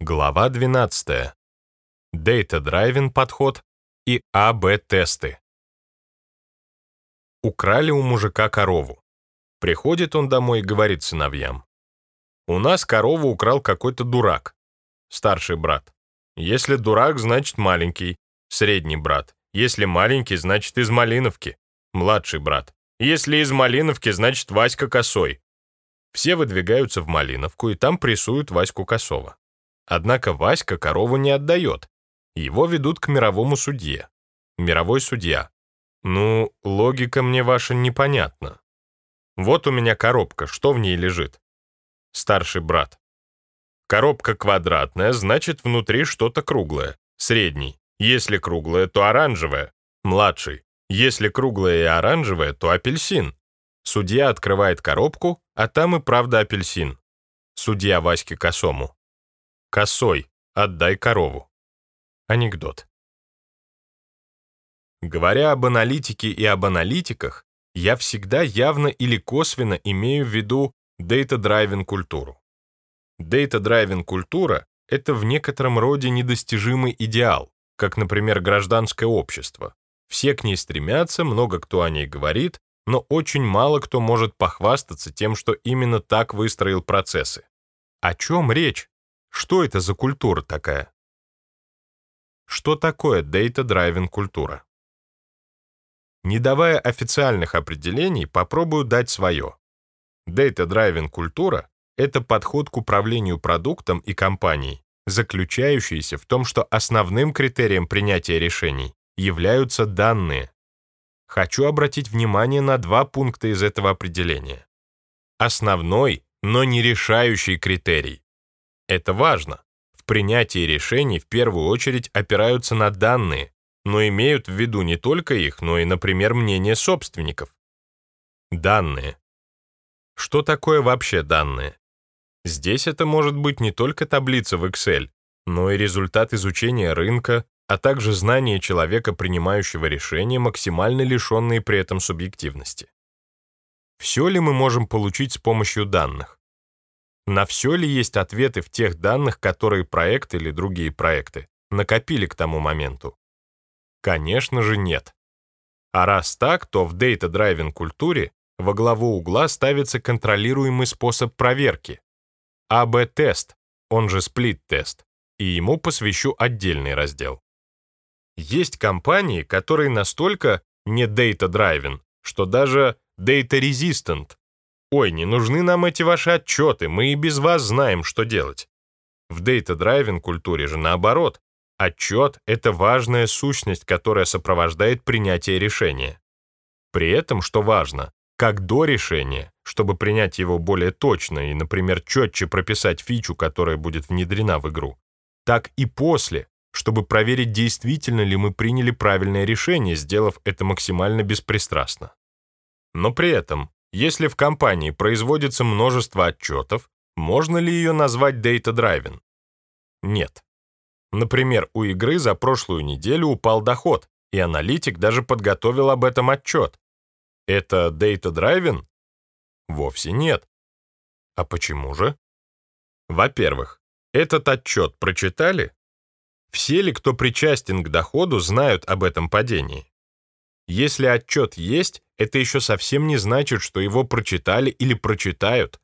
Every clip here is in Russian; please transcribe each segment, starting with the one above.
Глава 12. Data-Driven подход и АБ-тесты. Украли у мужика корову. Приходит он домой и говорит сыновьям. «У нас корову украл какой-то дурак. Старший брат. Если дурак, значит маленький. Средний брат. Если маленький, значит из Малиновки. Младший брат. Если из Малиновки, значит Васька Косой. Все выдвигаются в Малиновку, и там прессуют Ваську Косова. Однако Васька корову не отдает. Его ведут к мировому судье. Мировой судья. Ну, логика мне ваша непонятна. Вот у меня коробка, что в ней лежит? Старший брат. Коробка квадратная, значит, внутри что-то круглое. Средний. Если круглое, то оранжевое. Младший. Если круглое и оранжевое, то апельсин. Судья открывает коробку, а там и правда апельсин. Судья Ваське Косому. Косой, отдай корову. Анекдот. Говоря об аналитике и об аналитиках, я всегда явно или косвенно имею в виду data-driven культуру. Data-driven культура — это в некотором роде недостижимый идеал, как, например, гражданское общество. Все к ней стремятся, много кто о ней говорит, но очень мало кто может похвастаться тем, что именно так выстроил процессы. О чем речь? Что это за культура такая? Что такое data-driven культура? Не давая официальных определений, попробую дать свое. Data-driven культура — это подход к управлению продуктом и компанией, заключающийся в том, что основным критерием принятия решений являются данные. Хочу обратить внимание на два пункта из этого определения. Основной, но не решающий критерий это важно. В принятии решений в первую очередь опираются на данные, но имеют в виду не только их, но и, например, мнение собственников. Данные. Что такое вообще данные? Здесь это может быть не только таблица в Excel, но и результат изучения рынка, а также знание человека, принимающего решения, максимально лишенные при этом субъективности. Все ли мы можем получить с помощью данных? На все ли есть ответы в тех данных, которые проект или другие проекты накопили к тому моменту? Конечно же нет. А раз так, то в data-driven культуре во главу угла ставится контролируемый способ проверки. АБ-тест, он же сплит-тест, и ему посвящу отдельный раздел. Есть компании, которые настолько не data-driven, что даже data-resistant, «Ой, не нужны нам эти ваши отчеты, мы и без вас знаем, что делать». В data-driven культуре же наоборот. Отчет — это важная сущность, которая сопровождает принятие решения. При этом, что важно, как до решения, чтобы принять его более точно и, например, четче прописать фичу, которая будет внедрена в игру, так и после, чтобы проверить, действительно ли мы приняли правильное решение, сделав это максимально беспристрастно. Но при этом если в компании производится множество отчетов, можно ли ее назвать data-driven? Нет. Например, у игры за прошлую неделю упал доход, и аналитик даже подготовил об этом отчет. Это data-driven? Вовсе нет. А почему же? Во-первых, этот отчет прочитали? Все ли, кто причастен к доходу, знают об этом падении? Если отчет есть, это еще совсем не значит, что его прочитали или прочитают.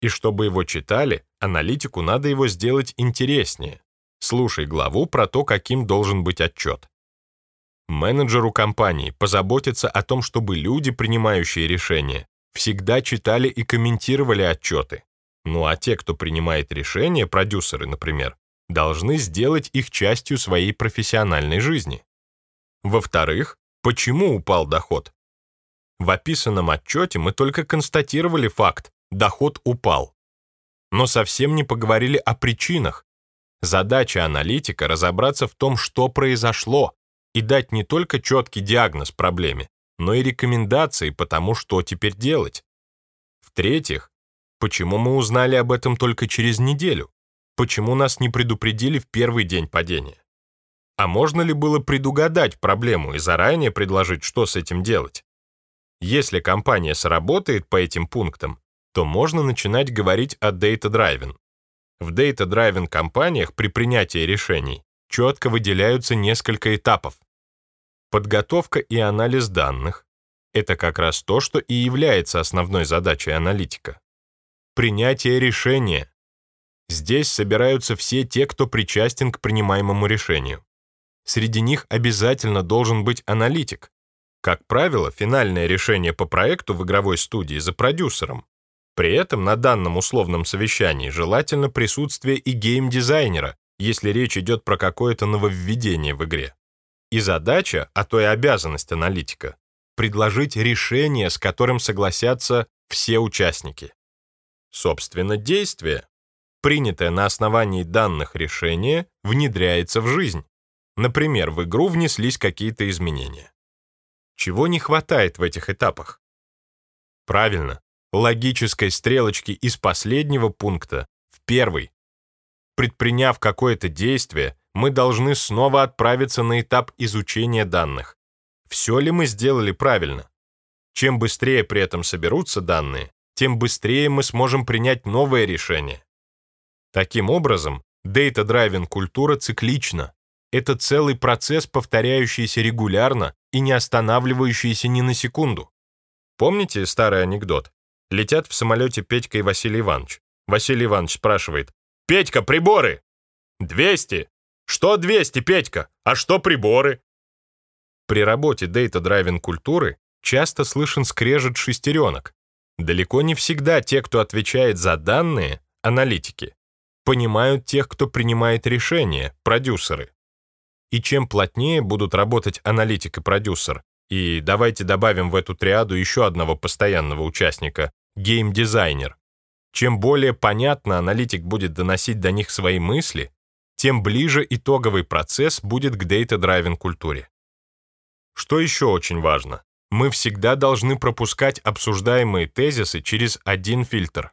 И чтобы его читали, аналитику надо его сделать интереснее. Слушай главу про то, каким должен быть отчет. Менеджеру компании позаботиться о том, чтобы люди, принимающие решения, всегда читали и комментировали отчеты. Ну а те, кто принимает решения, продюсеры, например, должны сделать их частью своей профессиональной жизни. Во-вторых, Почему упал доход? В описанном отчете мы только констатировали факт – доход упал. Но совсем не поговорили о причинах. Задача аналитика – разобраться в том, что произошло, и дать не только четкий диагноз проблеме, но и рекомендации по тому, что теперь делать. В-третьих, почему мы узнали об этом только через неделю? Почему нас не предупредили в первый день падения? А можно ли было предугадать проблему и заранее предложить, что с этим делать? Если компания сработает по этим пунктам, то можно начинать говорить о data-driving. В data-driven компаниях при принятии решений четко выделяются несколько этапов. Подготовка и анализ данных — это как раз то, что и является основной задачей аналитика. Принятие решения. Здесь собираются все те, кто причастен к принимаемому решению. Среди них обязательно должен быть аналитик. Как правило, финальное решение по проекту в игровой студии за продюсером. При этом на данном условном совещании желательно присутствие и гейм-дизайнера, если речь идет про какое-то нововведение в игре. И задача, а то и обязанность аналитика, предложить решение, с которым согласятся все участники. Собственно, действие, принятое на основании данных решения, внедряется в жизнь. Например, в игру внеслись какие-то изменения. Чего не хватает в этих этапах? Правильно, логической стрелочки из последнего пункта в первый. Предприняв какое-то действие, мы должны снова отправиться на этап изучения данных. Все ли мы сделали правильно? Чем быстрее при этом соберутся данные, тем быстрее мы сможем принять новое решение. Таким образом, Data-Driven культура циклична. Это целый процесс, повторяющийся регулярно и не останавливающийся ни на секунду. Помните старый анекдот? Летят в самолете Петька и Василий Иванович. Василий Иванович спрашивает, «Петька, приборы!» «200!» Что 200, Петька? А что приборы? При работе data-driven культуры часто слышен скрежет шестеренок. Далеко не всегда те, кто отвечает за данные, аналитики, понимают тех, кто принимает решения, продюсеры. И чем плотнее будут работать аналитик и продюсер, и давайте добавим в эту триаду еще одного постоянного участника, гейм-дизайнер, чем более понятно аналитик будет доносить до них свои мысли, тем ближе итоговый процесс будет к data-driven культуре. Что еще очень важно? Мы всегда должны пропускать обсуждаемые тезисы через один фильтр.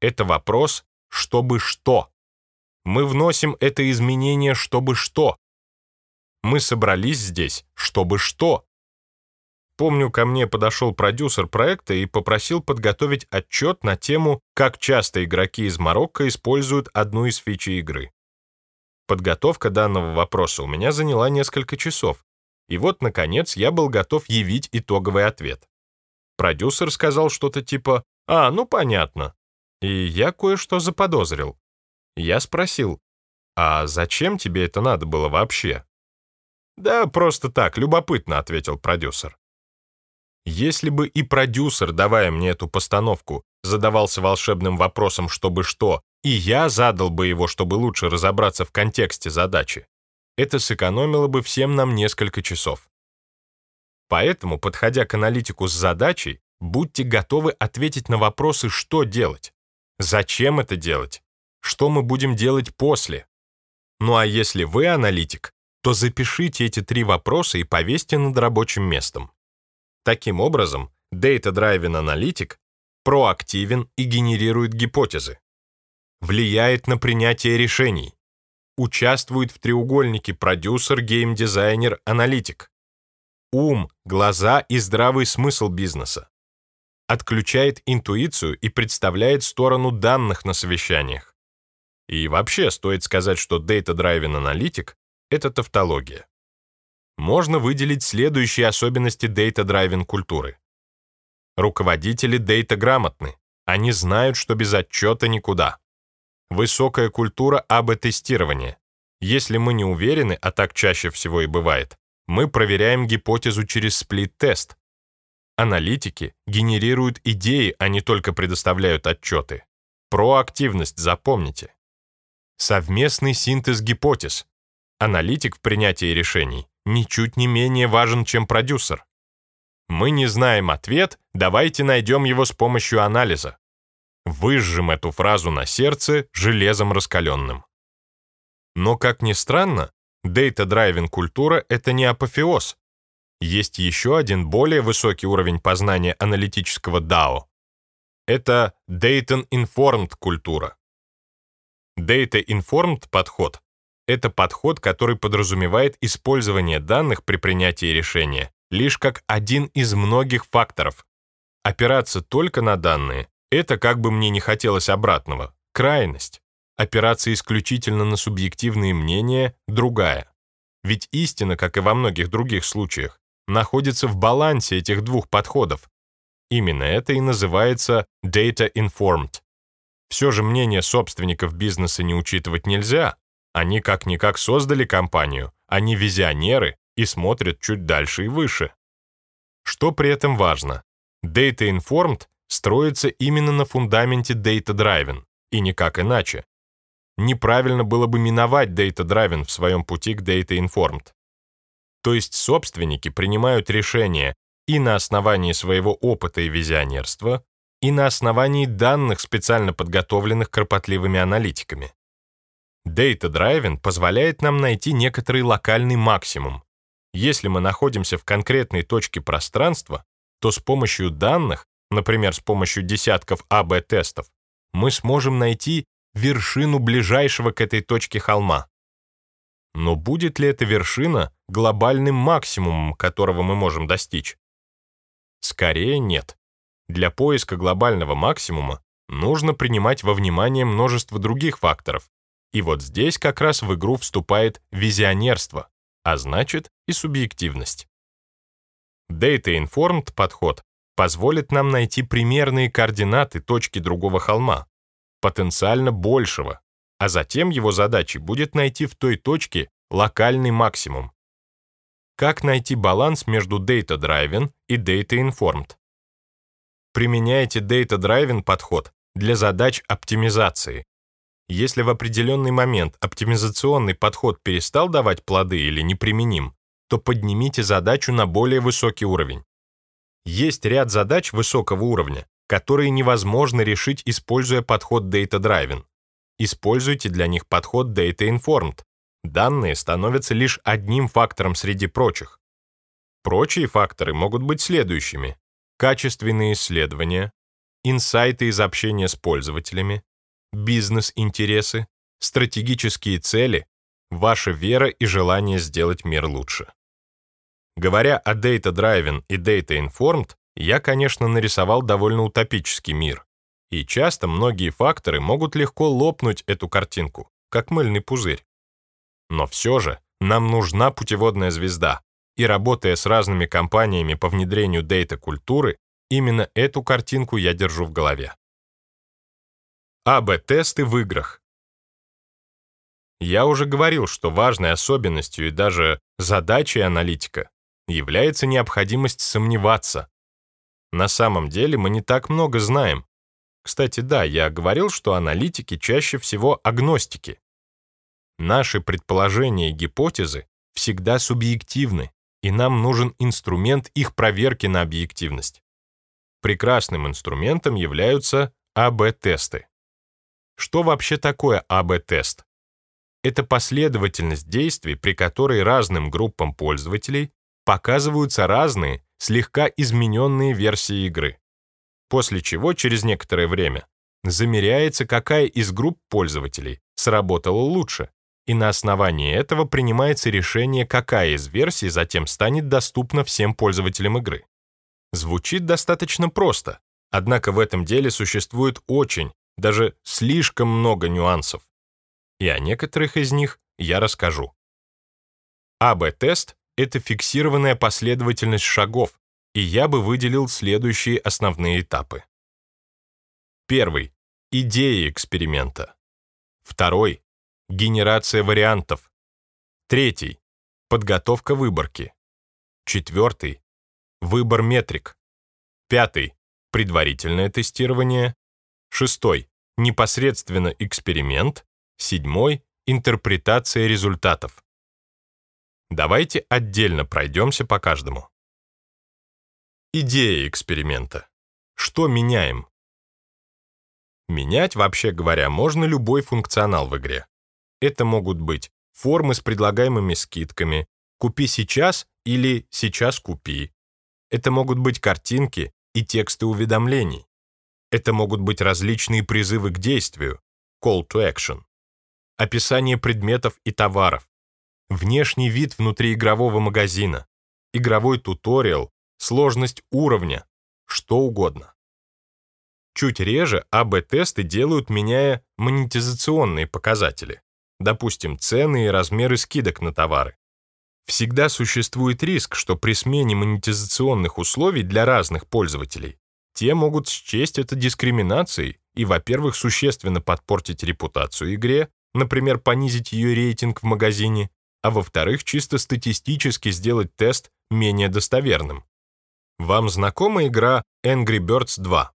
Это вопрос «чтобы что?». Мы вносим это изменение «чтобы что?». Мы собрались здесь «чтобы что?». Помню, ко мне подошел продюсер проекта и попросил подготовить отчет на тему, как часто игроки из Марокко используют одну из фичи игры. Подготовка данного вопроса у меня заняла несколько часов, и вот, наконец, я был готов явить итоговый ответ. Продюсер сказал что-то типа «А, ну понятно». И я кое-что заподозрил. Я спросил, «А зачем тебе это надо было вообще?» «Да просто так, любопытно», — ответил продюсер. Если бы и продюсер, давая мне эту постановку, задавался волшебным вопросом «чтобы что», и я задал бы его, чтобы лучше разобраться в контексте задачи. Это сэкономило бы всем нам несколько часов. Поэтому, подходя к аналитику с задачей, будьте готовы ответить на вопросы «что делать?», «зачем это делать?», «что мы будем делать после?». Ну а если вы аналитик, то запишите эти три вопроса и повесьте над рабочим местом. Таким образом, Data Driven Analytic проактивен и генерирует гипотезы влияет на принятие решений, участвует в треугольнике продюсер, геймдизайнер, аналитик, ум, глаза и здравый смысл бизнеса, отключает интуицию и представляет сторону данных на совещаниях. И вообще стоит сказать, что Data Driven Analytic — это тавтология. Можно выделить следующие особенности Driven культуры. Руководители дейта грамотны, они знают, что без отчета никуда. Высокая культура АБ-тестирования. Если мы не уверены, а так чаще всего и бывает, мы проверяем гипотезу через сплит-тест. Аналитики генерируют идеи, а не только предоставляют отчеты. Проактивность, запомните. Совместный синтез гипотез. Аналитик в принятии решений ничуть не менее важен, чем продюсер. Мы не знаем ответ, давайте найдем его с помощью анализа. Выжжем эту фразу на сердце железом раскаленным. Но, как ни странно, data-driven культура — это не апофеоз. Есть еще один более высокий уровень познания аналитического дао. Это data-informed культура. Data-informed подход — это подход, который подразумевает использование данных при принятии решения лишь как один из многих факторов. Опираться только на данные это, как бы мне не хотелось обратного, крайность. опираться исключительно на субъективные мнения – другая. Ведь истина, как и во многих других случаях, находится в балансе этих двух подходов. Именно это и называется data-informed. Все же мнение собственников бизнеса не учитывать нельзя. Они как-никак создали компанию, они визионеры и смотрят чуть дальше и выше. Что при этом важно? Data-informed строится именно на фундаменте data-driven, и никак иначе. Неправильно было бы миновать data-driven в своем пути к data-informed. То есть собственники принимают решения и на основании своего опыта и визионерства, и на основании данных, специально подготовленных кропотливыми аналитиками. Data-driven позволяет нам найти некоторый локальный максимум. Если мы находимся в конкретной точке пространства, то с помощью данных, например, с помощью десятков АБ-тестов, мы сможем найти вершину ближайшего к этой точке холма. Но будет ли эта вершина глобальным максимумом, которого мы можем достичь? Скорее нет. Для поиска глобального максимума нужно принимать во внимание множество других факторов. И вот здесь как раз в игру вступает визионерство, а значит и субъективность. Data-informed подход позволит нам найти примерные координаты точки другого холма, потенциально большего, а затем его задачей будет найти в той точке локальный максимум. Как найти баланс между data-driven и data-informed? Применяйте data-driven подход для задач оптимизации. Если в определенный момент оптимизационный подход перестал давать плоды или неприменим, то поднимите задачу на более высокий уровень. Есть ряд задач высокого уровня, которые невозможно решить, используя подход data-driven. Используйте для них подход data-informed. Данные становятся лишь одним фактором среди прочих. Прочие факторы могут быть следующими. Качественные исследования, инсайты из общения с пользователями, бизнес-интересы, стратегические цели, ваша вера и желание сделать мир лучше. Говоря о data-driven и data-informed, я, конечно, нарисовал довольно утопический мир. И часто многие факторы могут легко лопнуть эту картинку, как мыльный пузырь. Но все же нам нужна путеводная звезда, и работая с разными компаниями по внедрению дейта-культуры, именно эту картинку я держу в голове. АБ-тесты в играх. Я уже говорил, что важной особенностью и даже задачей аналитика является необходимость сомневаться, на самом деле мы не так много знаем. Кстати, да, я говорил, что аналитики чаще всего агностики. Наши предположения и гипотезы всегда субъективны, и нам нужен инструмент их проверки на объективность. Прекрасным инструментом являются АБ-тесты. Что вообще такое АБ-тест? Это последовательность действий, при которой разным группам пользователей показываются разные, слегка измененные версии игры. После чего через некоторое время замеряется, какая из групп пользователей сработала лучше, и на основании этого принимается решение, какая из версий затем станет доступна всем пользователям игры. Звучит достаточно просто, однако в этом деле существует очень, даже слишком много нюансов. И о некоторых из них я расскажу. АБ-тест это фиксированная последовательность шагов, и я бы выделил следующие основные этапы. Первый — идея эксперимента. Второй — генерация вариантов. Третий — подготовка выборки. Четвертый — выбор метрик. Пятый — предварительное тестирование. Шестой — непосредственно эксперимент. Седьмой — интерпретация результатов. Давайте отдельно пройдемся по каждому. Идея эксперимента. Что меняем? Менять, вообще говоря, можно любой функционал в игре. Это могут быть формы с предлагаемыми скидками, купи сейчас или сейчас купи. Это могут быть картинки и тексты уведомлений. Это могут быть различные призывы к действию, call to action, описание предметов и товаров, внешний вид внутриигрового магазина, игровой туториал, сложность уровня, что угодно. Чуть реже АБ-тесты делают, меняя монетизационные показатели, допустим, цены и размеры скидок на товары. Всегда существует риск, что при смене монетизационных условий для разных пользователей те могут счесть это дискриминацией и, во-первых, существенно подпортить репутацию игре, например, понизить ее рейтинг в магазине, а во-вторых, чисто статистически сделать тест менее достоверным. Вам знакома игра Angry Birds 2?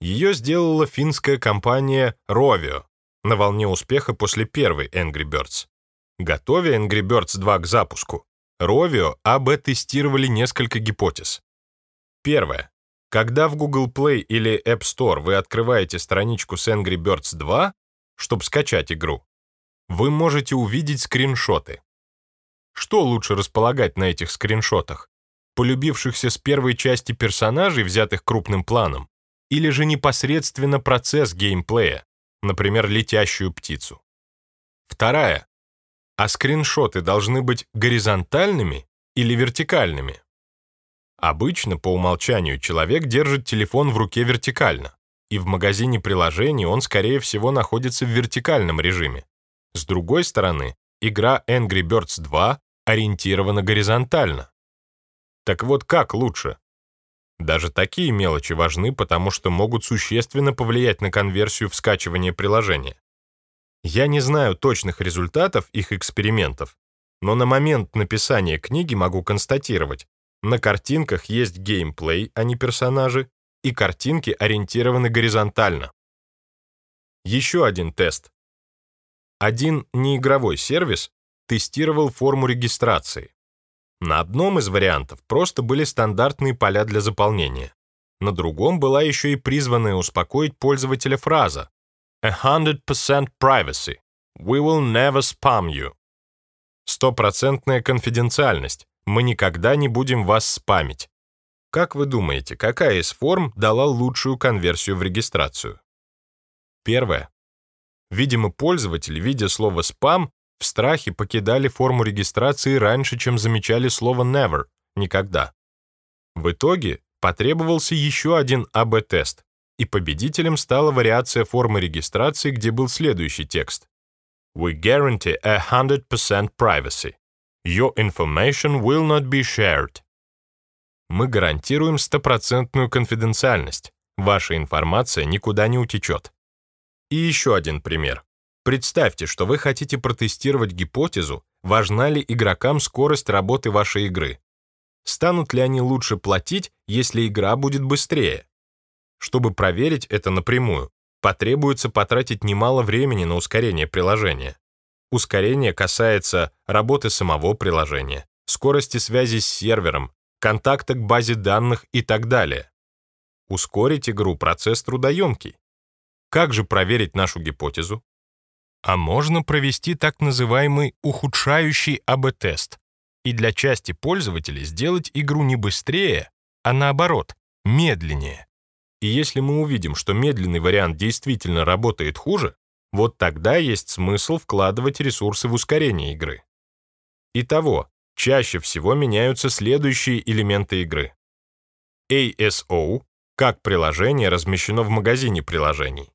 Ее сделала финская компания Rovio на волне успеха после первой Angry Birds. Готовя Angry Birds 2 к запуску, Rovio АБ-тестировали несколько гипотез. Первое. Когда в Google Play или App Store вы открываете страничку с Angry Birds 2, чтобы скачать игру, вы можете увидеть скриншоты. Что лучше располагать на этих скриншотах? Полюбившихся с первой части персонажей, взятых крупным планом, или же непосредственно процесс геймплея, например, летящую птицу. Вторая. А скриншоты должны быть горизонтальными или вертикальными? Обычно по умолчанию человек держит телефон в руке вертикально, и в магазине приложений он, скорее всего, находится в вертикальном режиме. С другой стороны, игра Angry Birds 2 ориентирована горизонтально. Так вот, как лучше? Даже такие мелочи важны, потому что могут существенно повлиять на конверсию в скачивание приложения. Я не знаю точных результатов их экспериментов, но на момент написания книги могу констатировать, на картинках есть геймплей, а не персонажи, и картинки ориентированы горизонтально. Еще один тест. Один неигровой сервис тестировал форму регистрации. На одном из вариантов просто были стандартные поля для заполнения. На другом была еще и призванная успокоить пользователя фраза «A hundred percent privacy. We will never spam you». Стопроцентная конфиденциальность мы никогда не будем вас спамить. Как вы думаете, какая из форм дала лучшую конверсию в регистрацию? Первое. Видимо, пользователи, видя слово «спам», в страхе покидали форму регистрации раньше, чем замечали слово «never» — «никогда». В итоге потребовался еще один АБ-тест, и победителем стала вариация формы регистрации, где был следующий текст. We guarantee a 100% privacy. Your information will not be shared. Мы гарантируем стопроцентную конфиденциальность. Ваша информация никуда не утечет. И еще один пример. Представьте, что вы хотите протестировать гипотезу, важна ли игрокам скорость работы вашей игры. Станут ли они лучше платить, если игра будет быстрее? Чтобы проверить это напрямую, потребуется потратить немало времени на ускорение приложения. Ускорение касается работы самого приложения, скорости связи с сервером, контакта к базе данных и так далее. Ускорить игру процесс трудоемкий. Как же проверить нашу гипотезу? А можно провести так называемый ухудшающий АБ-тест и для части пользователей сделать игру не быстрее, а наоборот, медленнее. И если мы увидим, что медленный вариант действительно работает хуже, вот тогда есть смысл вкладывать ресурсы в ускорение игры. Итого, чаще всего меняются следующие элементы игры. ASO, как приложение размещено в магазине приложений.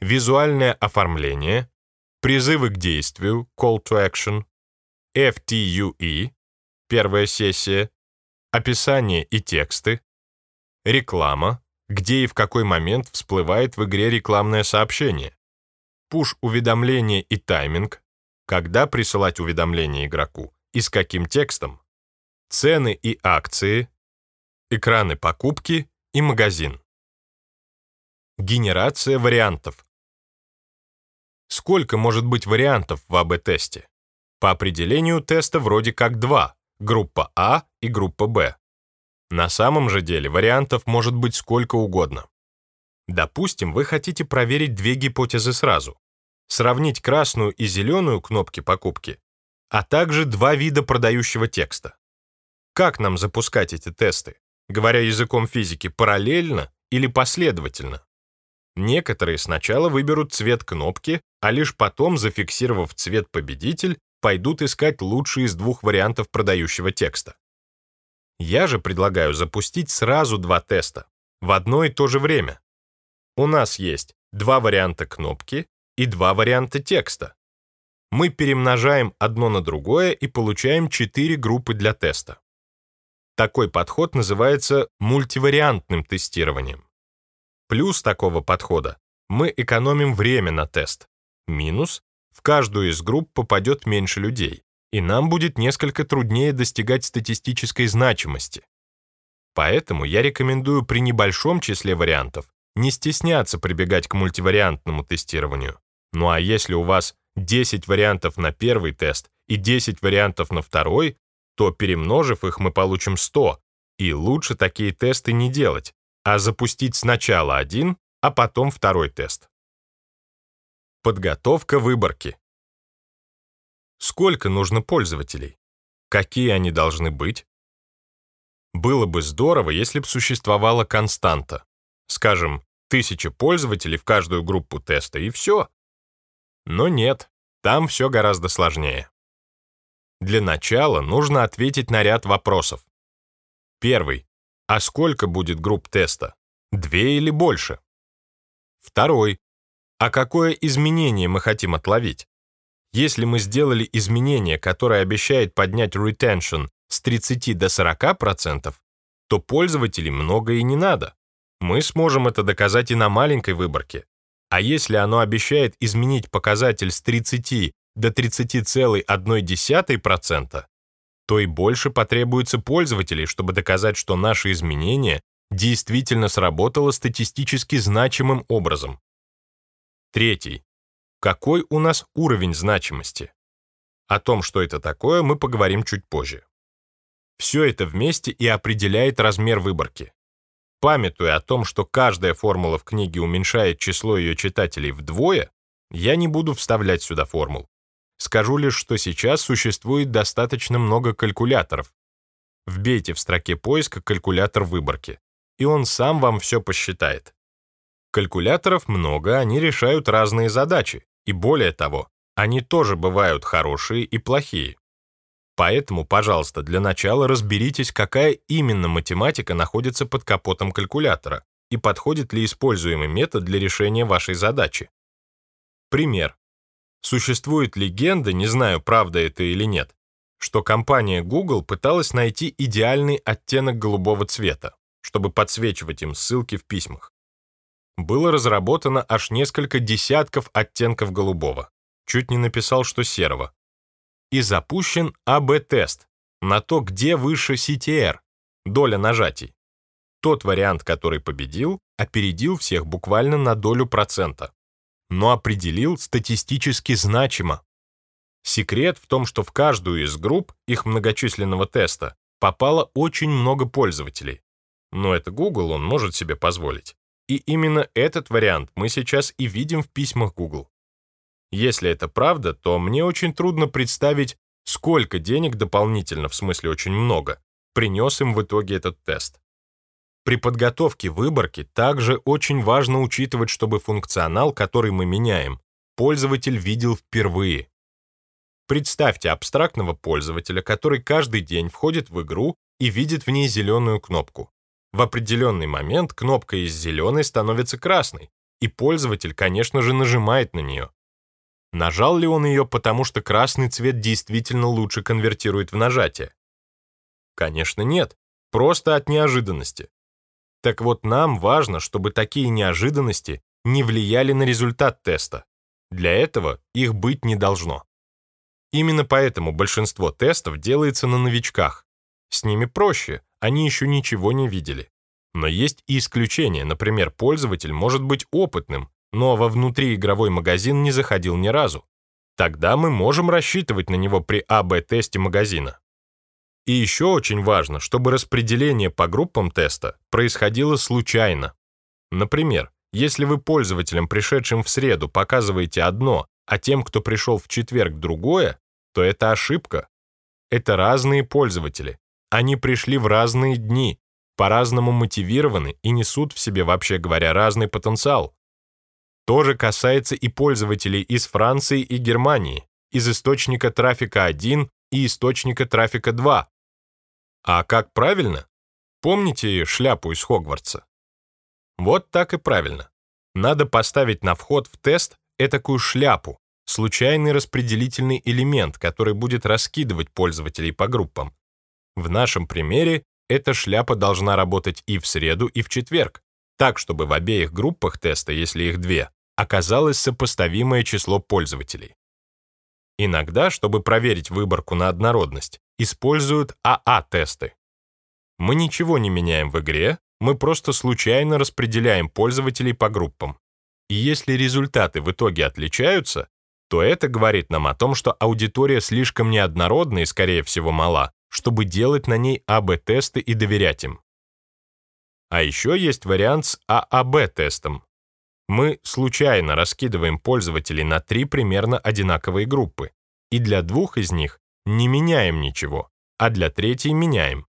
Визуальное оформление, призывы к действию, call to action, FTUE, первая сессия, описание и тексты, реклама, где и в какой момент всплывает в игре рекламное сообщение, пуш-уведомление и тайминг, когда присылать уведомление игроку и с каким текстом, цены и акции, экраны покупки и магазин. Генерация вариантов. Сколько может быть вариантов в АБ-тесте? По определению теста вроде как два, группа А и группа Б. На самом же деле вариантов может быть сколько угодно. Допустим, вы хотите проверить две гипотезы сразу. Сравнить красную и зеленую кнопки покупки, а также два вида продающего текста. Как нам запускать эти тесты? Говоря языком физики, параллельно или последовательно? Некоторые сначала выберут цвет кнопки, а лишь потом, зафиксировав цвет победитель, пойдут искать лучший из двух вариантов продающего текста. Я же предлагаю запустить сразу два теста в одно и то же время, у нас есть два варианта кнопки и два варианта текста. Мы перемножаем одно на другое и получаем четыре группы для теста. Такой подход называется мультивариантным тестированием. Плюс такого подхода – мы экономим время на тест. Минус – в каждую из групп попадет меньше людей, и нам будет несколько труднее достигать статистической значимости. Поэтому я рекомендую при небольшом числе вариантов не стесняться прибегать к мультивариантному тестированию. Ну а если у вас 10 вариантов на первый тест и 10 вариантов на второй, то перемножив их мы получим 100, и лучше такие тесты не делать, а запустить сначала один, а потом второй тест. Подготовка выборки. Сколько нужно пользователей? Какие они должны быть? Было бы здорово, если бы существовала константа. Скажем, тысяча пользователей в каждую группу теста, и все. Но нет, там все гораздо сложнее. Для начала нужно ответить на ряд вопросов. Первый. А сколько будет групп теста? Две или больше? Второй. А какое изменение мы хотим отловить? Если мы сделали изменение, которое обещает поднять retention с 30 до 40%, то пользователей много и не надо. Мы сможем это доказать и на маленькой выборке. А если оно обещает изменить показатель с 30 до 30,1%, то и больше потребуется пользователей, чтобы доказать, что наше изменение действительно сработало статистически значимым образом. Третий. Какой у нас уровень значимости? О том, что это такое, мы поговорим чуть позже. Все это вместе и определяет размер выборки. Памятуя о том, что каждая формула в книге уменьшает число ее читателей вдвое, я не буду вставлять сюда формул. Скажу лишь, что сейчас существует достаточно много калькуляторов. Вбейте в строке поиска калькулятор выборки, и он сам вам все посчитает. Калькуляторов много, они решают разные задачи, и более того, они тоже бывают хорошие и плохие. Поэтому, пожалуйста, для начала разберитесь, какая именно математика находится под капотом калькулятора и подходит ли используемый метод для решения вашей задачи. Пример. Существует легенда, не знаю, правда это или нет, что компания Google пыталась найти идеальный оттенок голубого цвета, чтобы подсвечивать им ссылки в письмах. Было разработано аж несколько десятков оттенков голубого. Чуть не написал, что серого и запущен АБ-тест на то, где выше CTR, доля нажатий. Тот вариант, который победил, опередил всех буквально на долю процента, но определил статистически значимо. Секрет в том, что в каждую из групп их многочисленного теста попало очень много пользователей. Но это Google, он может себе позволить. И именно этот вариант мы сейчас и видим в письмах Google. Если это правда, то мне очень трудно представить, сколько денег дополнительно, в смысле очень много, принес им в итоге этот тест. При подготовке выборки также очень важно учитывать, чтобы функционал, который мы меняем, пользователь видел впервые. Представьте абстрактного пользователя, который каждый день входит в игру и видит в ней зеленую кнопку. В определенный момент кнопка из зеленой становится красной, и пользователь, конечно же, нажимает на нее. Нажал ли он ее, потому что красный цвет действительно лучше конвертирует в нажатие? Конечно, нет. Просто от неожиданности. Так вот, нам важно, чтобы такие неожиданности не влияли на результат теста. Для этого их быть не должно. Именно поэтому большинство тестов делается на новичках. С ними проще, они еще ничего не видели. Но есть и исключения, например, пользователь может быть опытным, но во внутриигровой магазин не заходил ни разу. Тогда мы можем рассчитывать на него при АБ-тесте магазина. И еще очень важно, чтобы распределение по группам теста происходило случайно. Например, если вы пользователям, пришедшим в среду, показываете одно, а тем, кто пришел в четверг, другое, то это ошибка. Это разные пользователи. Они пришли в разные дни, по-разному мотивированы и несут в себе, вообще говоря, разный потенциал. То же касается и пользователей из Франции и Германии, из источника трафика 1 и источника трафика 2. А как правильно? Помните шляпу из Хогвартса? Вот так и правильно. Надо поставить на вход в тест этакую шляпу, случайный распределительный элемент, который будет раскидывать пользователей по группам. В нашем примере эта шляпа должна работать и в среду, и в четверг, так, чтобы в обеих группах теста, если их две, оказалось сопоставимое число пользователей. Иногда, чтобы проверить выборку на однородность, используют АА-тесты. Мы ничего не меняем в игре, мы просто случайно распределяем пользователей по группам. И если результаты в итоге отличаются, то это говорит нам о том, что аудитория слишком неоднородна и, скорее всего, мала, чтобы делать на ней АБ-тесты и доверять им. А еще есть вариант с ААБ-тестом. Мы случайно раскидываем пользователей на три примерно одинаковые группы, и для двух из них не меняем ничего, а для третьей меняем.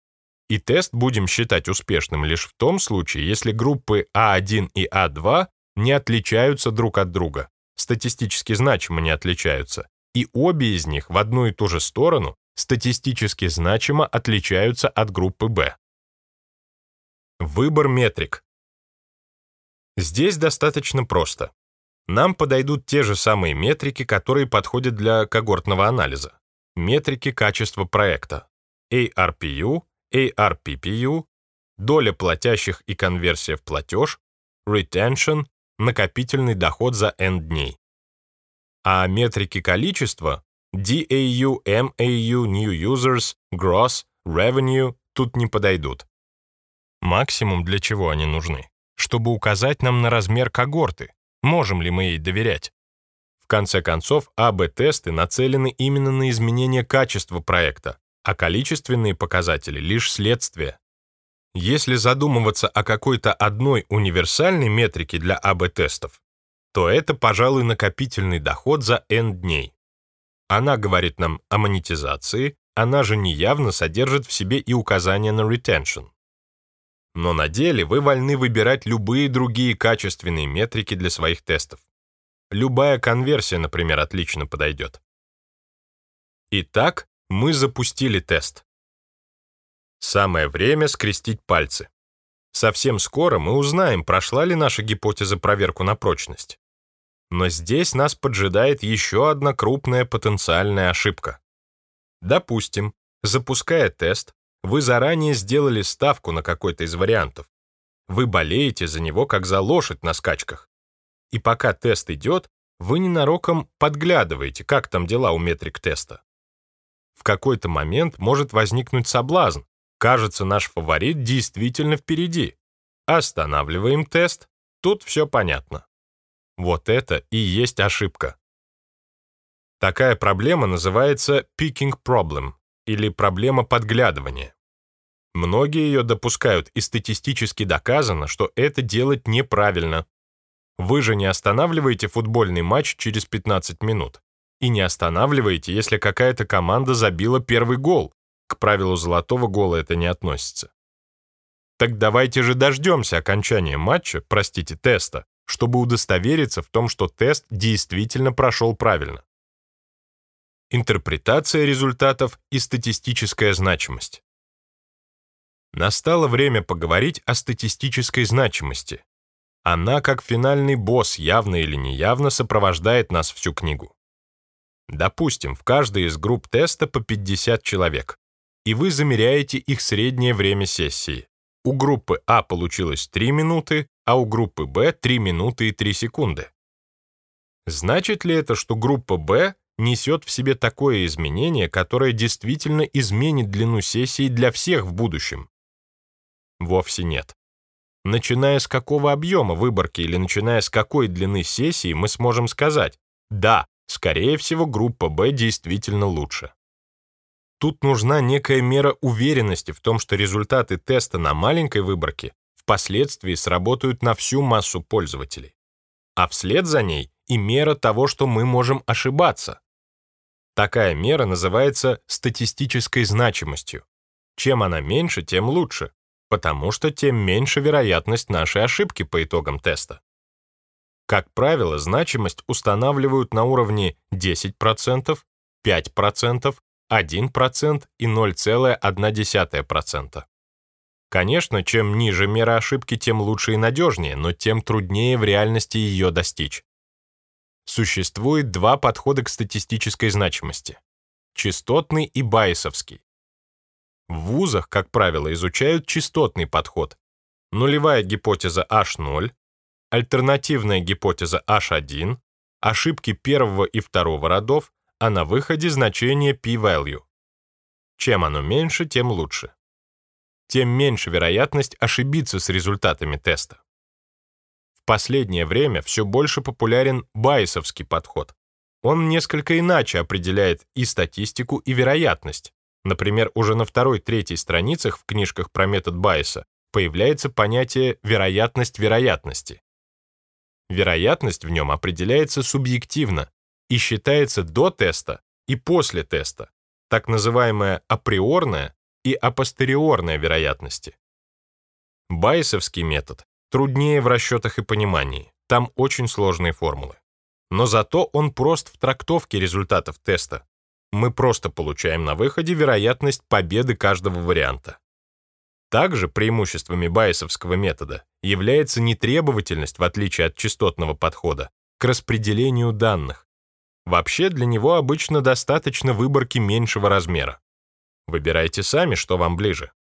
И тест будем считать успешным лишь в том случае, если группы А1 и А2 не отличаются друг от друга, статистически значимо не отличаются, и обе из них в одну и ту же сторону статистически значимо отличаются от группы Б. Выбор метрик. Здесь достаточно просто. Нам подойдут те же самые метрики, которые подходят для когортного анализа. Метрики качества проекта. ARPU, ARPPU, доля платящих и конверсия в платеж, retention, накопительный доход за N дней. А метрики количества DAU, MAU, New Users, Gross, Revenue тут не подойдут. Максимум для чего они нужны? Чтобы указать нам на размер когорты, можем ли мы ей доверять. В конце концов, АБ-тесты нацелены именно на изменение качества проекта, а количественные показатели — лишь следствие. Если задумываться о какой-то одной универсальной метрике для АБ-тестов, то это, пожалуй, накопительный доход за N дней. Она говорит нам о монетизации, она же неявно содержит в себе и указания на retention. Но на деле вы вольны выбирать любые другие качественные метрики для своих тестов. Любая конверсия, например, отлично подойдет. Итак, мы запустили тест. Самое время скрестить пальцы. Совсем скоро мы узнаем, прошла ли наша гипотеза проверку на прочность. Но здесь нас поджидает еще одна крупная потенциальная ошибка. Допустим, запуская тест, вы заранее сделали ставку на какой-то из вариантов. Вы болеете за него, как за лошадь на скачках. И пока тест идет, вы ненароком подглядываете, как там дела у метрик теста. В какой-то момент может возникнуть соблазн. Кажется, наш фаворит действительно впереди. Останавливаем тест. Тут все понятно. Вот это и есть ошибка. Такая проблема называется picking problem или проблема подглядывания. Многие ее допускают, и статистически доказано, что это делать неправильно. Вы же не останавливаете футбольный матч через 15 минут. И не останавливаете, если какая-то команда забила первый гол. К правилу золотого гола это не относится. Так давайте же дождемся окончания матча, простите, теста, чтобы удостовериться в том, что тест действительно прошел правильно интерпретация результатов и статистическая значимость. Настало время поговорить о статистической значимости. Она, как финальный босс, явно или неявно сопровождает нас всю книгу. Допустим, в каждой из групп теста по 50 человек, и вы замеряете их среднее время сессии. У группы А получилось 3 минуты, а у группы Б 3 минуты и 3 секунды. Значит ли это, что группа Б несет в себе такое изменение, которое действительно изменит длину сессии для всех в будущем? Вовсе нет. Начиная с какого объема выборки или начиная с какой длины сессии мы сможем сказать «Да, скорее всего, группа Б действительно лучше». Тут нужна некая мера уверенности в том, что результаты теста на маленькой выборке впоследствии сработают на всю массу пользователей. А вслед за ней и мера того, что мы можем ошибаться. Такая мера называется статистической значимостью. Чем она меньше, тем лучше, потому что тем меньше вероятность нашей ошибки по итогам теста. Как правило, значимость устанавливают на уровне 10%, 5%, 1% и 0,1%. Конечно, чем ниже мера ошибки, тем лучше и надежнее, но тем труднее в реальности ее достичь. Существует два подхода к статистической значимости – частотный и байесовский. В вузах, как правило, изучают частотный подход. Нулевая гипотеза H0, альтернативная гипотеза H1, ошибки первого и второго родов, а на выходе значение p-value. Чем оно меньше, тем лучше. Тем меньше вероятность ошибиться с результатами теста. Последнее время все больше популярен байесовский подход. Он несколько иначе определяет и статистику, и вероятность. Например, уже на второй-третьей страницах в книжках про метод Байеса появляется понятие «вероятность вероятности». Вероятность в нем определяется субъективно и считается до теста и после теста, так называемая априорная и апостериорная вероятности. Байесовский метод труднее в расчетах и понимании, там очень сложные формулы. Но зато он прост в трактовке результатов теста. Мы просто получаем на выходе вероятность победы каждого варианта. Также преимуществами байесовского метода является нетребовательность, в отличие от частотного подхода, к распределению данных. Вообще для него обычно достаточно выборки меньшего размера. Выбирайте сами, что вам ближе.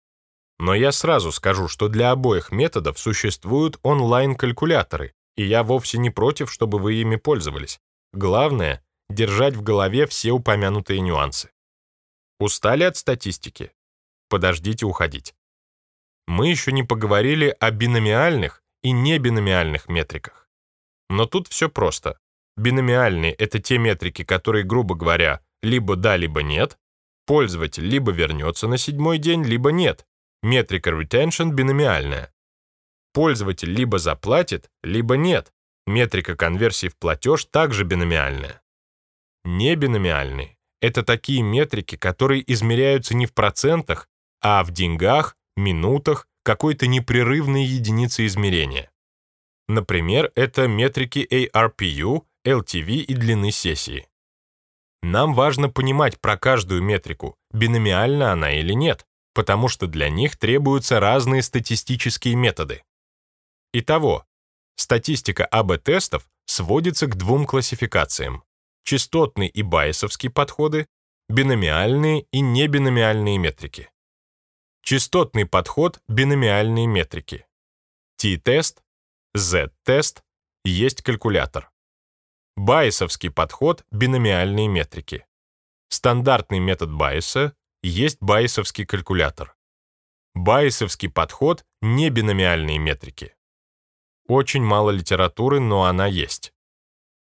Но я сразу скажу, что для обоих методов существуют онлайн-калькуляторы, и я вовсе не против, чтобы вы ими пользовались. Главное — держать в голове все упомянутые нюансы. Устали от статистики? Подождите уходить мы еще не поговорили о биномиальных и небиномиальных метриках. Но тут все просто. Биномиальные — это те метрики, которые, грубо говоря, либо да, либо нет. Пользователь либо вернется на седьмой день, либо нет. Метрика retention биномиальная. Пользователь либо заплатит, либо нет. Метрика конверсии в платеж также биномиальная. Небиномиальные — это такие метрики, которые измеряются не в процентах, а в деньгах минутах, какой-то непрерывной единицы измерения. Например, это метрики ARPU, LTV и длины сессии. Нам важно понимать про каждую метрику, биномиальна она или нет, потому что для них требуются разные статистические методы. Итого, статистика АБ-тестов сводится к двум классификациям – частотный и байесовский подходы, биномиальные и небиномиальные метрики. Частотный подход биномиальные метрики. T-тест, Z-тест, есть калькулятор. Байесовский подход биномиальные метрики. Стандартный метод Байеса есть байесовский калькулятор. Байесовский подход не биномиальные метрики. Очень мало литературы, но она есть.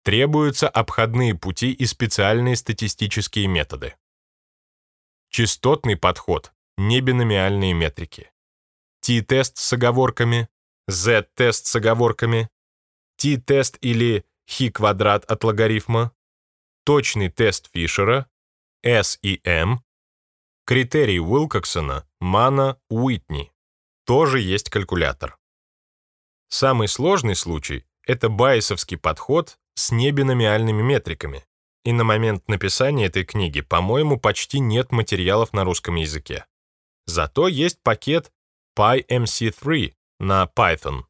Требуются обходные пути и специальные статистические методы. Частотный подход небиномиальные метрики. T-тест с оговорками, Z-тест с оговорками, T-тест или хи-квадрат от логарифма, точный тест Фишера, S и M, критерий Уилкоксона, Мана, Уитни. Тоже есть калькулятор. Самый сложный случай — это байесовский подход с небиномиальными метриками. И на момент написания этой книги, по-моему, почти нет материалов на русском языке. Зато есть пакет PyMC3 на Python.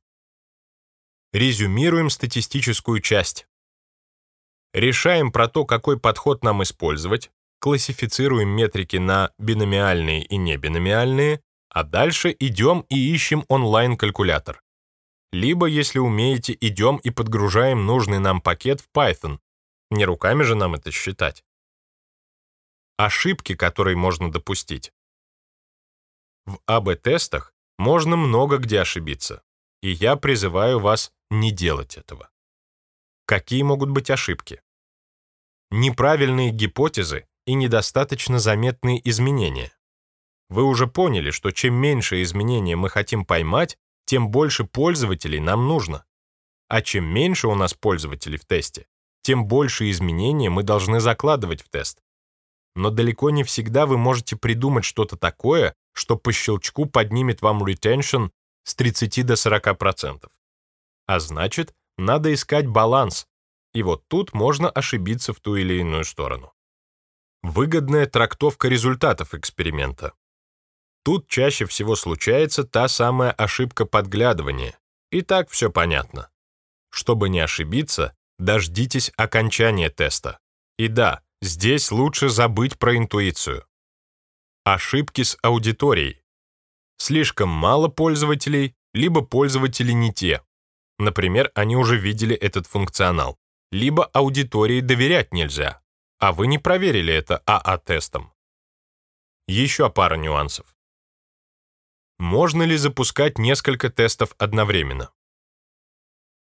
Резюмируем статистическую часть. Решаем про то, какой подход нам использовать, классифицируем метрики на биномиальные и небиномиальные, а дальше идем и ищем онлайн-калькулятор. Либо, если умеете, идем и подгружаем нужный нам пакет в Python. Не руками же нам это считать. Ошибки, которые можно допустить. В АБ-тестах можно много где ошибиться, и я призываю вас не делать этого. Какие могут быть ошибки? Неправильные гипотезы и недостаточно заметные изменения. Вы уже поняли, что чем меньше изменения мы хотим поймать, тем больше пользователей нам нужно. А чем меньше у нас пользователей в тесте, тем больше изменений мы должны закладывать в тест. Но далеко не всегда вы можете придумать что-то такое, что по щелчку поднимет вам retention с 30 до 40%. А значит, надо искать баланс, и вот тут можно ошибиться в ту или иную сторону. Выгодная трактовка результатов эксперимента. Тут чаще всего случается та самая ошибка подглядывания. И так все понятно. Чтобы не ошибиться, дождитесь окончания теста. И да, здесь лучше забыть про интуицию. Ошибки с аудиторией. Слишком мало пользователей, либо пользователи не те. Например, они уже видели этот функционал. Либо аудитории доверять нельзя, а вы не проверили это АА-тестом. Еще пара нюансов. Можно ли запускать несколько тестов одновременно?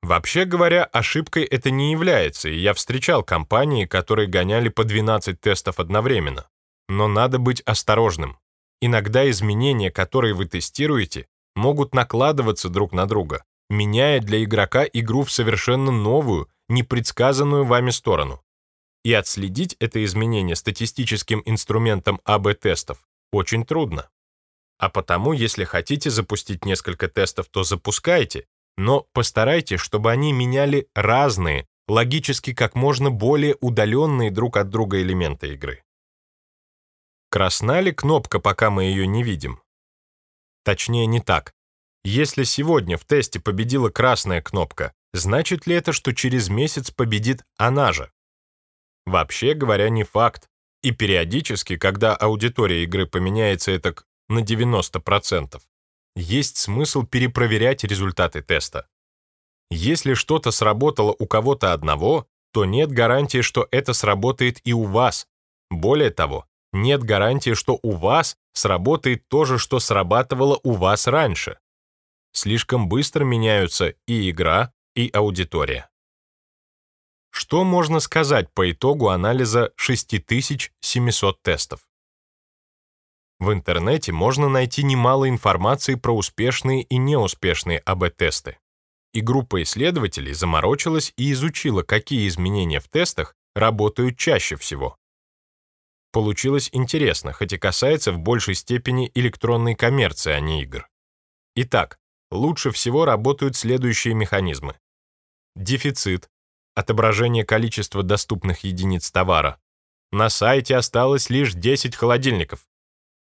Вообще говоря, ошибкой это не является, и я встречал компании, которые гоняли по 12 тестов одновременно. Но надо быть осторожным. Иногда изменения, которые вы тестируете, могут накладываться друг на друга, меняя для игрока игру в совершенно новую, непредсказанную вами сторону. И отследить это изменение статистическим инструментом АБ-тестов очень трудно. А потому, если хотите запустить несколько тестов, то запускайте, но постарайтесь, чтобы они меняли разные, логически как можно более удаленные друг от друга элементы игры. Красна ли кнопка, пока мы ее не видим? Точнее, не так. Если сегодня в тесте победила красная кнопка, значит ли это, что через месяц победит она же? Вообще говоря, не факт. И периодически, когда аудитория игры поменяется это на 90%, есть смысл перепроверять результаты теста. Если что-то сработало у кого-то одного, то нет гарантии, что это сработает и у вас. Более того, нет гарантии, что у вас сработает то же, что срабатывало у вас раньше. Слишком быстро меняются и игра, и аудитория. Что можно сказать по итогу анализа 6700 тестов? В интернете можно найти немало информации про успешные и неуспешные АБ-тесты. И группа исследователей заморочилась и изучила, какие изменения в тестах работают чаще всего. Получилось интересно, хоть и касается в большей степени электронной коммерции, а не игр. Итак, лучше всего работают следующие механизмы. Дефицит, отображение количества доступных единиц товара. На сайте осталось лишь 10 холодильников.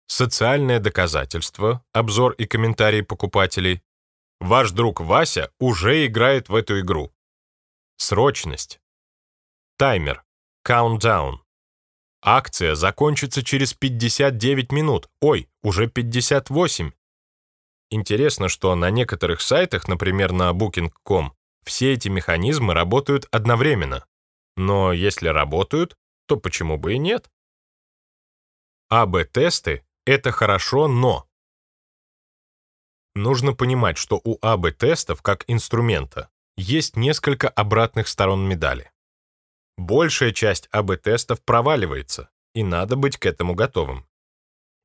Социальное доказательство, обзор и комментарии покупателей. Ваш друг Вася уже играет в эту игру. Срочность. Таймер. Countdown. Акция закончится через 59 минут. Ой, уже 58. Интересно, что на некоторых сайтах, например, на Booking.com, все эти механизмы работают одновременно. Но если работают, то почему бы и нет? АБ-тесты — это хорошо, но... Нужно понимать, что у АБ-тестов как инструмента есть несколько обратных сторон медали. Большая часть АБ-тестов проваливается, и надо быть к этому готовым.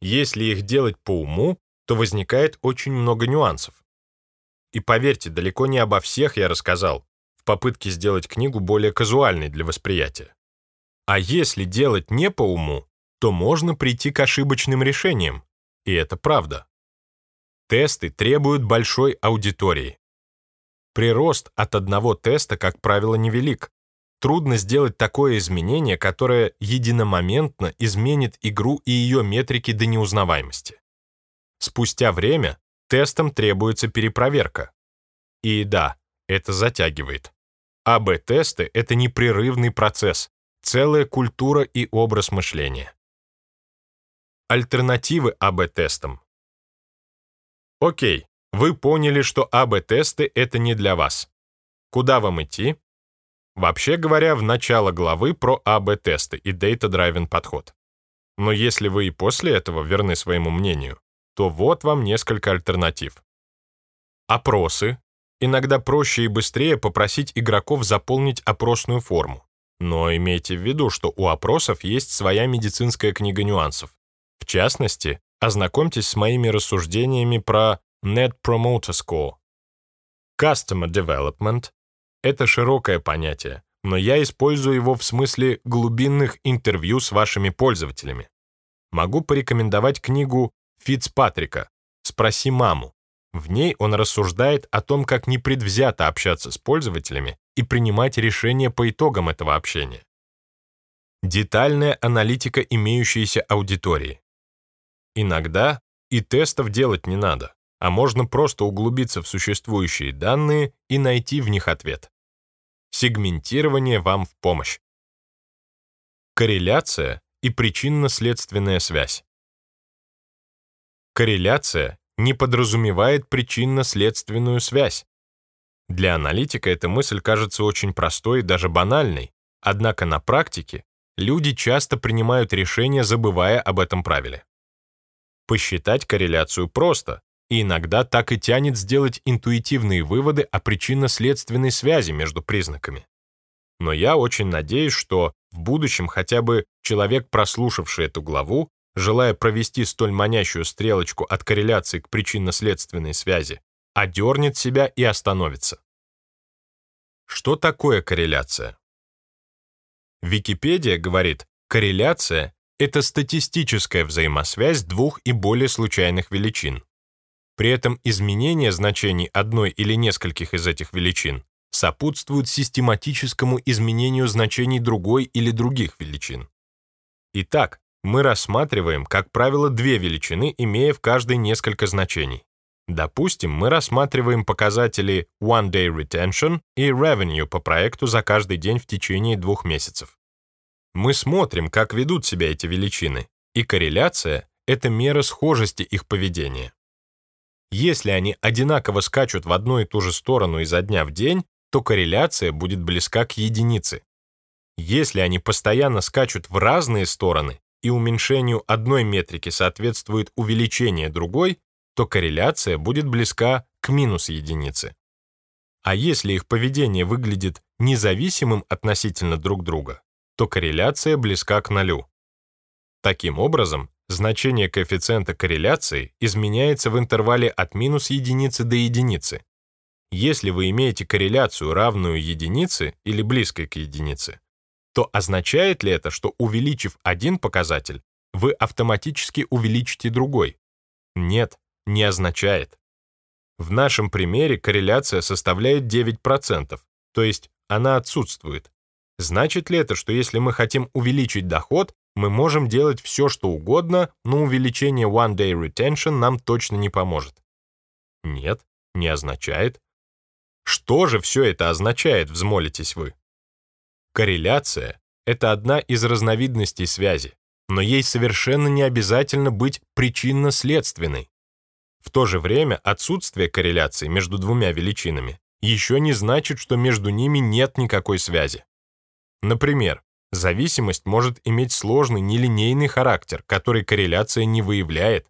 Если их делать по уму, то возникает очень много нюансов. И поверьте, далеко не обо всех я рассказал, в попытке сделать книгу более казуальной для восприятия. А если делать не по уму, то можно прийти к ошибочным решениям, и это правда. Тесты требуют большой аудитории. Прирост от одного теста, как правило, невелик, Трудно сделать такое изменение, которое единомоментно изменит игру и ее метрики до неузнаваемости. Спустя время тестам требуется перепроверка. И да, это затягивает. АБ-тесты — это непрерывный процесс, целая культура и образ мышления. Альтернативы АБ-тестам. Окей, вы поняли, что АБ-тесты — это не для вас. Куда вам идти? Вообще говоря, в начало главы про АБ-тесты и Data-Driven подход. Но если вы и после этого верны своему мнению, то вот вам несколько альтернатив. Опросы. Иногда проще и быстрее попросить игроков заполнить опросную форму. Но имейте в виду, что у опросов есть своя медицинская книга нюансов. В частности, ознакомьтесь с моими рассуждениями про Net Promoter Score. Customer Development это широкое понятие, но я использую его в смысле глубинных интервью с вашими пользователями. Могу порекомендовать книгу Фицпатрика «Спроси маму». В ней он рассуждает о том, как непредвзято общаться с пользователями и принимать решения по итогам этого общения. Детальная аналитика имеющейся аудитории. Иногда И тестов делать не надо, а можно просто углубиться в существующие данные и найти в них ответ. Сегментирование вам в помощь. Корреляция и причинно-следственная связь. Корреляция не подразумевает причинно-следственную связь. Для аналитика эта мысль кажется очень простой и даже банальной, однако на практике люди часто принимают решения, забывая об этом правиле. Посчитать корреляцию просто, и иногда так и тянет сделать интуитивные выводы о причинно-следственной связи между признаками. Но я очень надеюсь, что в будущем хотя бы человек, прослушавший эту главу, желая провести столь манящую стрелочку от корреляции к причинно-следственной связи, одернет себя и остановится. Что такое корреляция? Википедия говорит, корреляция — это статистическая взаимосвязь двух и более случайных величин. При этом изменение значений одной или нескольких из этих величин сопутствует систематическому изменению значений другой или других величин. Итак, мы рассматриваем, как правило, две величины, имея в каждой несколько значений. Допустим, мы рассматриваем показатели One Day Retention и Revenue по проекту за каждый день в течение двух месяцев. Мы смотрим, как ведут себя эти величины, и корреляция — это мера схожести их поведения. Если они одинаково скачут в одну и ту же сторону изо дня в день, то корреляция будет близка к единице. Если они постоянно скачут в разные стороны и уменьшению одной метрики соответствует увеличение другой, то корреляция будет близка к минус единице. А если их поведение выглядит независимым относительно друг друга, то корреляция близка к нулю. Таким образом, значение коэффициента корреляции изменяется в интервале от минус единицы до единицы. Если вы имеете корреляцию, равную единице или близкой к единице, то означает ли это, что увеличив один показатель, вы автоматически увеличите другой? Нет, не означает. В нашем примере корреляция составляет 9%, то есть она отсутствует. Значит ли это, что если мы хотим увеличить доход, мы можем делать все, что угодно, но увеличение One Day Retention нам точно не поможет? Нет, не означает. Что же все это означает, взмолитесь вы? Корреляция — это одна из разновидностей связи, но ей совершенно не обязательно быть причинно-следственной. В то же время отсутствие корреляции между двумя величинами еще не значит, что между ними нет никакой связи. Например, зависимость может иметь сложный нелинейный характер, который корреляция не выявляет.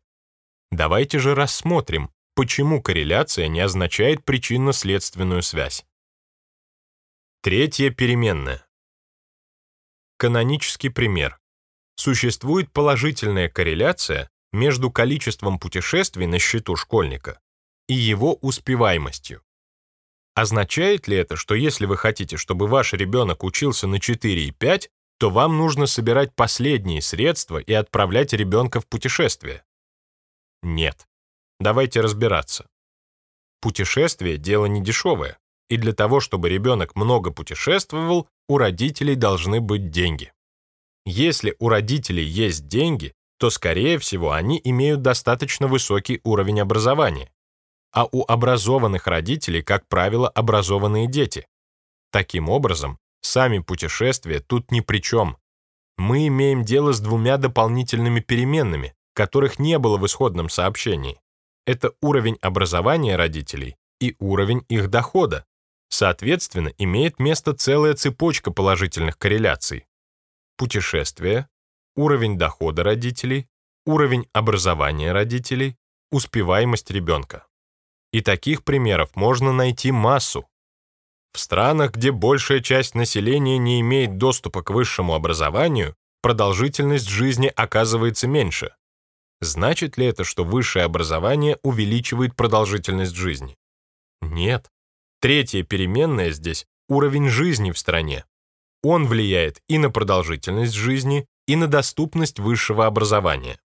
Давайте же рассмотрим, почему корреляция не означает причинно-следственную связь. Третья переменная. Канонический пример. Существует положительная корреляция между количеством путешествий на счету школьника и его успеваемостью. Означает ли это, что если вы хотите, чтобы ваш ребенок учился на 4 и 5, то вам нужно собирать последние средства и отправлять ребенка в путешествие? Нет. Давайте разбираться. Путешествие – дело не дешевое, и для того, чтобы ребенок много путешествовал, у родителей должны быть деньги. Если у родителей есть деньги, то, скорее всего, они имеют достаточно высокий уровень образования. А у образованных родителей, как правило, образованные дети. Таким образом, сами путешествия тут ни при чем. Мы имеем дело с двумя дополнительными переменными, которых не было в исходном сообщении. Это уровень образования родителей и уровень их дохода. Соответственно, имеет место целая цепочка положительных корреляций. Путешествия, уровень дохода родителей, уровень образования родителей, успеваемость ребенка. И таких примеров можно найти массу. В странах, где большая часть населения не имеет доступа к высшему образованию, продолжительность жизни оказывается меньше. Значит ли это, что высшее образование увеличивает продолжительность жизни? Нет. Третья переменная здесь — уровень жизни в стране. Он влияет и на продолжительность жизни, и на доступность высшего образования.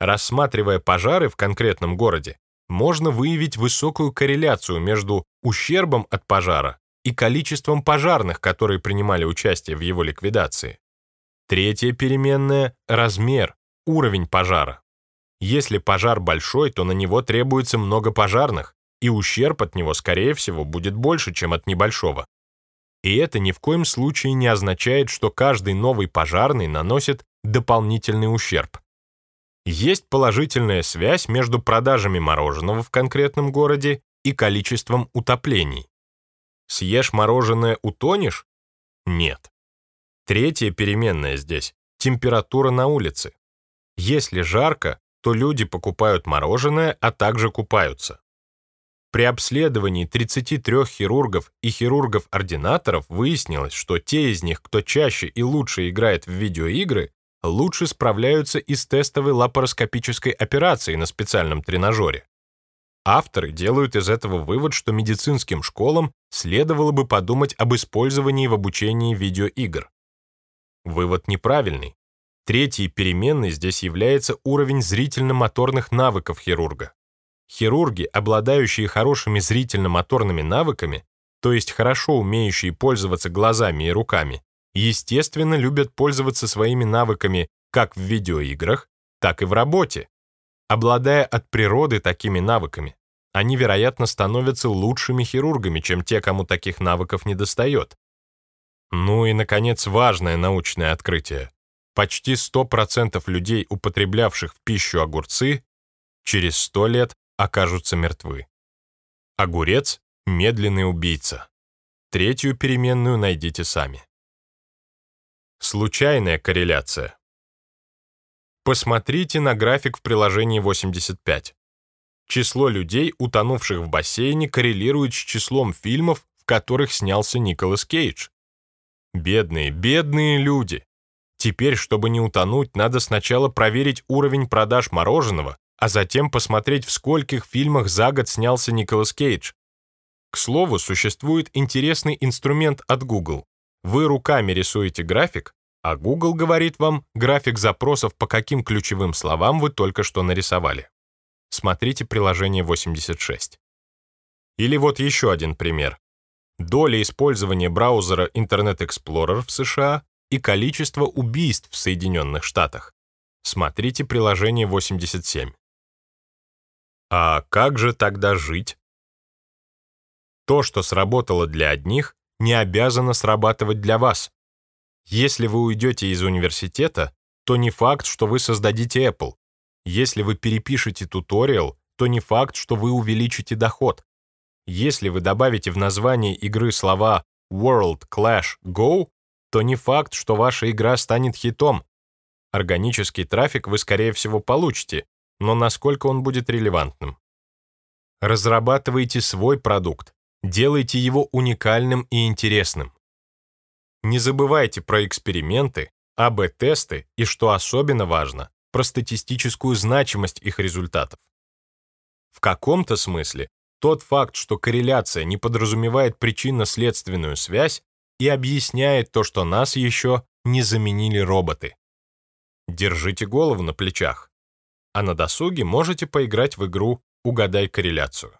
Рассматривая пожары в конкретном городе, можно выявить высокую корреляцию между ущербом от пожара и количеством пожарных, которые принимали участие в его ликвидации. Третья переменная — размер, уровень пожара. Если пожар большой, то на него требуется много пожарных, и ущерб от него, скорее всего, будет больше, чем от небольшого. И это ни в коем случае не означает, что каждый новый пожарный наносит дополнительный ущерб. Есть положительная связь между продажами мороженого в конкретном городе и количеством утоплений. Съешь мороженое, утонешь? Нет. Третья переменная здесь – температура на улице. Если жарко, то люди покупают мороженое, а также купаются. При обследовании 33 хирургов и хирургов-ординаторов выяснилось, что те из них, кто чаще и лучше играет в видеоигры, лучше справляются и с тестовой лапароскопической операцией на специальном тренажере. Авторы делают из этого вывод, что медицинским школам следовало бы подумать об использовании в обучении видеоигр. Вывод неправильный. Третьей переменной здесь является уровень зрительно-моторных навыков хирурга. Хирурги, обладающие хорошими зрительно-моторными навыками, то есть хорошо умеющие пользоваться глазами и руками, естественно, любят пользоваться своими навыками как в видеоиграх, так и в работе. Обладая от природы такими навыками, они, вероятно, становятся лучшими хирургами, чем те, кому таких навыков недостает. Ну и, наконец, важное научное открытие. Почти 100% людей, употреблявших в пищу огурцы, через 100 лет окажутся мертвы. Огурец — медленный убийца. Третью переменную найдите сами. Случайная корреляция. Посмотрите на график в приложении 85. Число людей, утонувших в бассейне, коррелирует с числом фильмов, в которых снялся Николас Кейдж. Бедные, бедные люди. Теперь, чтобы не утонуть, надо сначала проверить уровень продаж мороженого, а затем посмотреть, в скольких фильмах за год снялся Николас Кейдж. К слову, существует интересный инструмент от Google. Вы руками рисуете график, а Google говорит вам график запросов, по каким ключевым словам вы только что нарисовали. Смотрите приложение 86. Или вот еще один пример. Доля использования браузера Internet Explorer в США и количество убийств в Соединенных Штатах. Смотрите приложение 87. А как же тогда жить? То, что сработало для одних, не обязано срабатывать для вас. Если вы уйдете из университета, то не факт, что вы создадите Apple. Если вы перепишете туториал, то не факт, что вы увеличите доход. Если вы добавите в название игры слова World Clash Go, то не факт, что ваша игра станет хитом. Органический трафик вы, скорее всего, получите, но насколько он будет релевантным. Разрабатывайте свой продукт, делайте его уникальным и интересным. Не забывайте про эксперименты, АБ-тесты и, что особенно важно, про статистическую значимость их результатов. В каком-то смысле тот факт, что корреляция не подразумевает причинно-следственную связь, и объясняет то, что нас еще не заменили роботы. Держите голову на плечах а на досуге можете поиграть в игру «Угадай корреляцию».